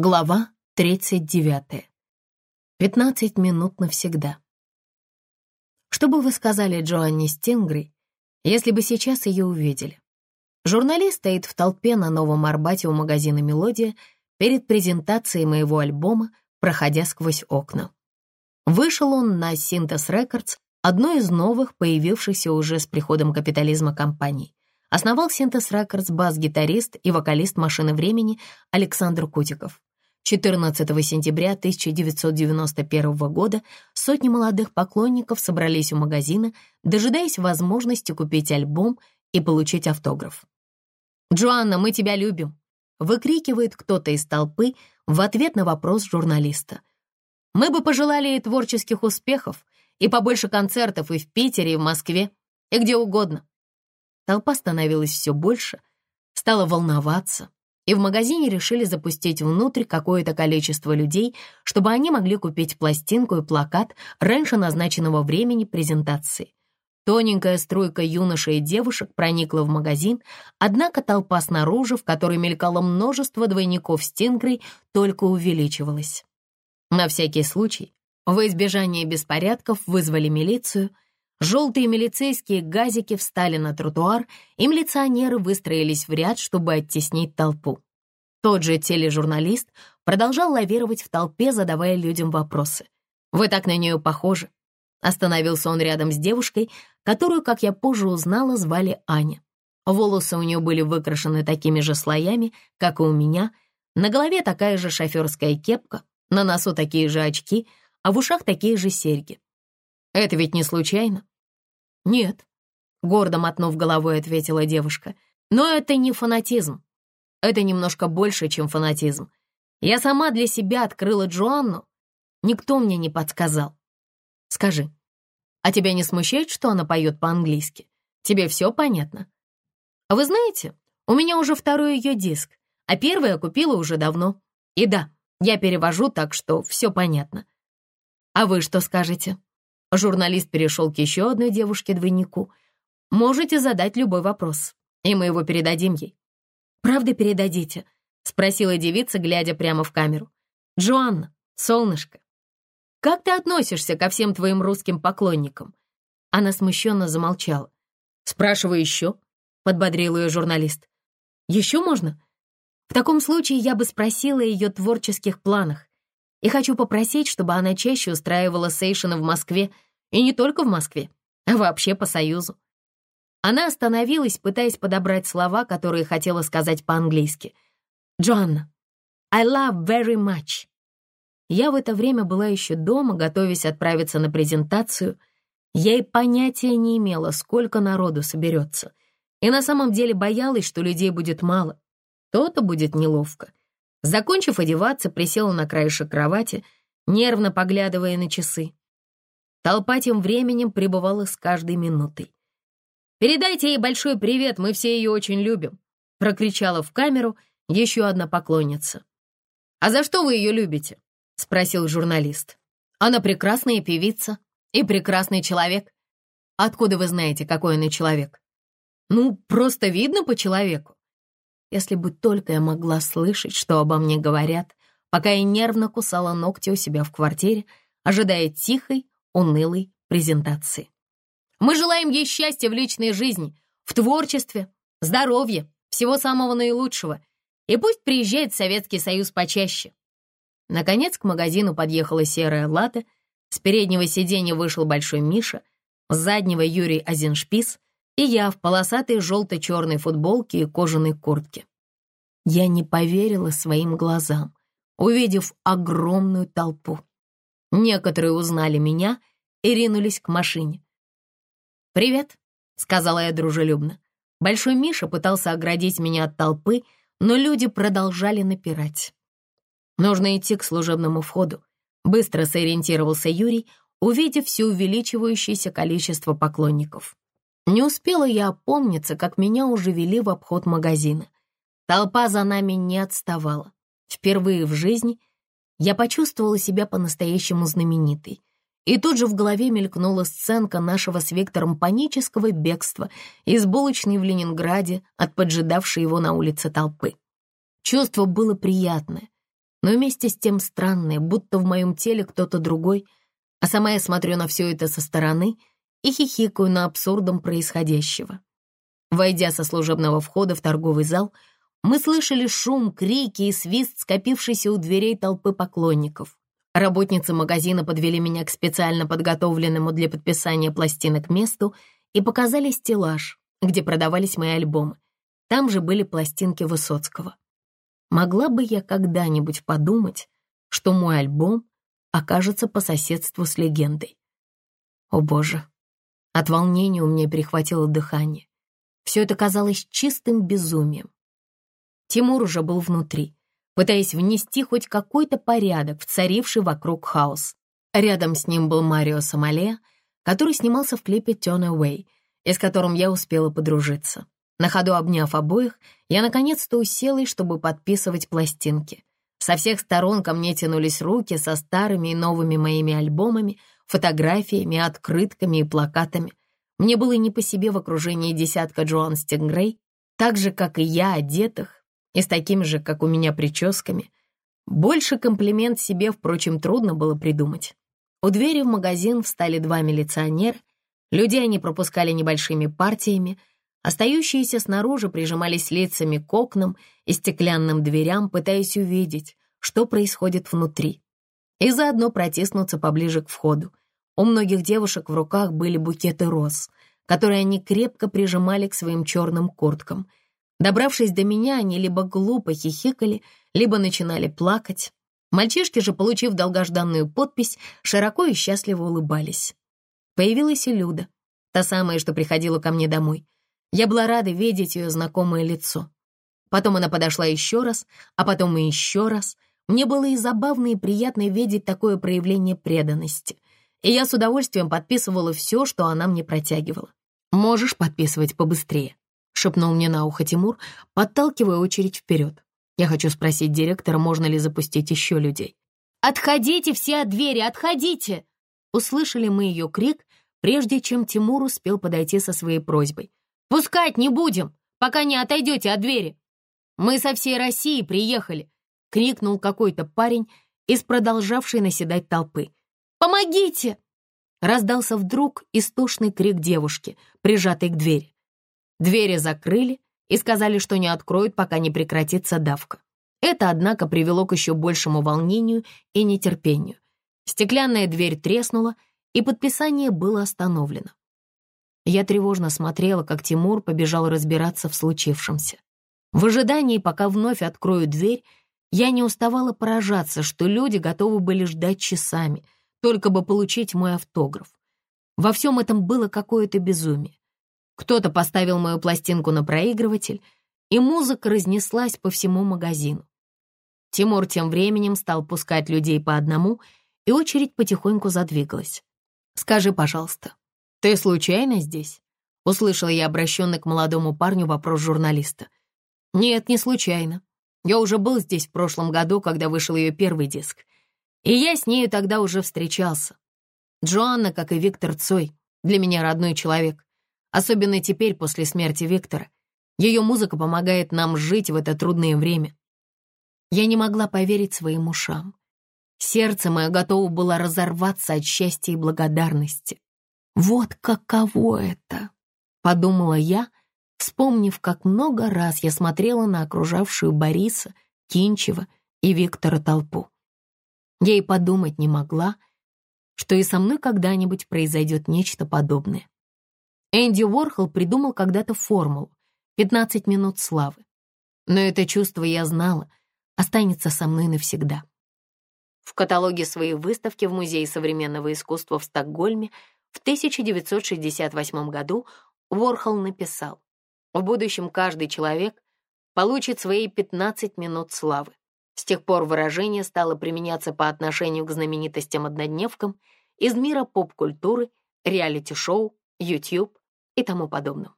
Глава 39. 15 минут навсегда. Что бы вы сказали Джоанне Стингрей, если бы сейчас ее увидели? Журналист стоит в толпе на Новом Арбате у магазина «Мелодия» перед презентацией моего альбома, проходя сквозь окна. Вышел он на Sintez Records, одной из новых, появившихся уже с приходом капитализма компаний. Основал Sintez Records бас-гитарист и вокалист «Машины времени» Александр Кутиков. 14 сентября 1991 года сотни молодых поклонников собрались у магазина, дожидаясь возможности купить альбом и получить автограф. «Джоанна, мы тебя любим!» — выкрикивает кто-то из толпы в ответ на вопрос журналиста. «Мы бы пожелали ей творческих успехов и побольше концертов и в Питере, и в Москве, и где угодно. Толпа становилась все больше, стала волноваться, и в магазине решили запустить внутрь какое-то количество людей, чтобы они могли купить пластинку и плакат раньше назначенного времени презентации. Тоненькая струйка юношей и девушек проникла в магазин, однако толпа снаружи, в которой мелькало множество двойников Стингрей, только увеличивалась. На всякий случай, во избежание беспорядков вызвали милицию — Желтые милицейские газики встали на тротуар, и милиционеры выстроились в ряд, чтобы оттеснить толпу. Тот же тележурналист продолжал лавировать в толпе, задавая людям вопросы. «Вы так на нее похожи». Остановился он рядом с девушкой, которую, как я позже узнала, звали Аня. Волосы у нее были выкрашены такими же слоями, как и у меня, на голове такая же шоферская кепка, на носу такие же очки, а в ушах такие же серьги. Это ведь не случайно? Нет, гордо мотнув головой, ответила девушка. Но это не фанатизм. Это немножко больше, чем фанатизм. Я сама для себя открыла Джоанну. Никто мне не подсказал. Скажи, а тебя не смущает, что она поет по-английски? Тебе все понятно? А вы знаете, у меня уже второй ее диск, а первый я купила уже давно. И да, я перевожу так, что все понятно. А вы что скажете? Журналист перешел к еще одной девушке-двойнику. «Можете задать любой вопрос, и мы его передадим ей». «Правда передадите?» — спросила девица, глядя прямо в камеру. «Джоанна, солнышко, как ты относишься ко всем твоим русским поклонникам?» Она смущенно замолчала. «Спрашиваю еще», — подбодрил ее журналист. «Еще можно?» В таком случае я бы спросила о ее творческих планах. И хочу попросить, чтобы она чаще устраивала сейшины в Москве, и не только в Москве, а вообще по Союзу. Она остановилась, пытаясь подобрать слова, которые хотела сказать по-английски. «Джоанна, I love very much». Я в это время была еще дома, готовясь отправиться на презентацию. Я и понятия не имела, сколько народу соберется. И на самом деле боялась, что людей будет мало. То-то будет неловко. Закончив одеваться, присела на краешек кровати, нервно поглядывая на часы. Толпа тем временем пребывала с каждой минутой. «Передайте ей большой привет, мы все ее очень любим», — прокричала в камеру еще одна поклонница. «А за что вы ее любите?» — спросил журналист. «Она прекрасная певица и прекрасный человек. Откуда вы знаете, какой она человек?» «Ну, просто видно по человеку. Если бы только я могла слышать, что обо мне говорят, пока я нервно кусала ногти у себя в квартире, ожидая тихой, унылой презентации. Мы желаем ей счастья в личной жизни, в творчестве, здоровья, всего самого наилучшего. И пусть приезжает Советский Союз почаще. Наконец к магазину подъехала серая лата, с переднего сиденья вышел Большой Миша, с заднего Юрий Азеншпис, и я в полосатой желто-черной футболке и кожаной куртке. Я не поверила своим глазам, увидев огромную толпу. Некоторые узнали меня и ринулись к машине. «Привет», — сказала я дружелюбно. Большой Миша пытался оградить меня от толпы, но люди продолжали напирать. Нужно идти к служебному входу. Быстро сориентировался Юрий, увидев все увеличивающееся количество поклонников. Не успела я опомниться, как меня уже вели в обход магазина. Толпа за нами не отставала. Впервые в жизни я почувствовала себя по-настоящему знаменитой. И тут же в голове мелькнула сценка нашего с Виктором панического бегства из булочной в Ленинграде от поджидавшей его на улице толпы. Чувство было приятное. но вместе с тем странное, будто в моем теле кто-то другой, а сама я смотрю на все это со стороны и хихикаю на абсурдом происходящего. Войдя со служебного входа в торговый зал, мы слышали шум, крики и свист скопившейся у дверей толпы поклонников. Работницы магазина подвели меня к специально подготовленному для подписания пластинок месту и показали стеллаж, где продавались мои альбомы. Там же были пластинки Высоцкого. Могла бы я когда-нибудь подумать, что мой альбом окажется по соседству с легендой? О боже, от волнения у меня перехватило дыхание. Все это казалось чистым безумием. Тимур уже был внутри, пытаясь внести хоть какой-то порядок в царивший вокруг хаос. Рядом с ним был Марио Сомале, который снимался в клипе «Turn Away», и с которым я успела подружиться. На ходу обняв обоих, я наконец-то уселась, чтобы подписывать пластинки. Со всех сторон ко мне тянулись руки со старыми и новыми моими альбомами, фотографиями, открытками и плакатами. Мне было не по себе в окружении десятка Джоан Стингрей, так же, как и я, одетых, и с такими же, как у меня, прическами. Больше комплимент себе, впрочем, трудно было придумать. У двери в магазин встали два милиционера. Людей они пропускали небольшими партиями, Остающиеся снаружи прижимались лицами к окнам и стеклянным дверям, пытаясь увидеть, что происходит внутри, и заодно протиснуться поближе к входу. У многих девушек в руках были букеты роз, которые они крепко прижимали к своим черным курткам. Добравшись до меня, они либо глупо хихикали, либо начинали плакать. Мальчишки же, получив долгожданную подпись, широко и счастливо улыбались. Появилась и Люда, та самая, что приходила ко мне домой — я была рада видеть ее знакомое лицо. Потом она подошла еще раз, а потом и еще раз. Мне было и забавно, и приятно видеть такое проявление преданности. И я с удовольствием подписывала все, что она мне протягивала. «Можешь подписывать побыстрее», — шепнул мне на ухо Тимур, подталкивая очередь вперед. «Я хочу спросить директора, можно ли запустить еще людей». «Отходите все от двери, отходите!» Услышали мы ее крик, прежде чем Тимур успел подойти со своей просьбой. Пускать не будем, пока не отойдете от двери. Мы со всей России приехали, — крикнул какой-то парень из продолжавшей наседать толпы. «Помогите!» Раздался вдруг истошный крик девушки, прижатой к двери. Двери закрыли и сказали, что не откроют, пока не прекратится давка. Это, однако, привело к еще большему волнению и нетерпению. Стеклянная дверь треснула, и подписание было остановлено. Я тревожно смотрела, как Тимур побежал разбираться в случившемся. В ожидании, пока вновь открою дверь, я не уставала поражаться, что люди готовы были ждать часами, только бы получить мой автограф. Во всем этом было какое-то безумие. Кто-то поставил мою пластинку на проигрыватель, и музыка разнеслась по всему магазину. Тимур тем временем стал пускать людей по одному, и очередь потихоньку задвигалась. «Скажи, пожалуйста, «Ты случайно здесь?» — услышала я обращенный к молодому парню вопрос журналиста. «Нет, не случайно. Я уже был здесь в прошлом году, когда вышел ее первый диск. И я с нею тогда уже встречался. Джоанна, как и Виктор Цой, для меня родной человек. Особенно теперь, после смерти Виктора. Ее музыка помогает нам жить в это трудное время. Я не могла поверить своим ушам. Сердце мое готово было разорваться от счастья и благодарности. Вот каково это, подумала я, вспомнив, как много раз я смотрела на окружавшую Бориса, Кинчева и Виктора толпу. Я и подумать не могла, что и со мной когда-нибудь произойдет нечто подобное. Энди Уорхол придумал когда-то формулу «15 минут славы». Но это чувство я знала, останется со мной навсегда. В каталоге своей выставки в Музее современного искусства в Стокгольме в 1968 году Ворхол написал, «В будущем каждый человек получит свои 15 минут славы». С тех пор выражение стало применяться по отношению к знаменитостям-однодневкам из мира поп-культуры, реалити-шоу, YouTube и тому подобным.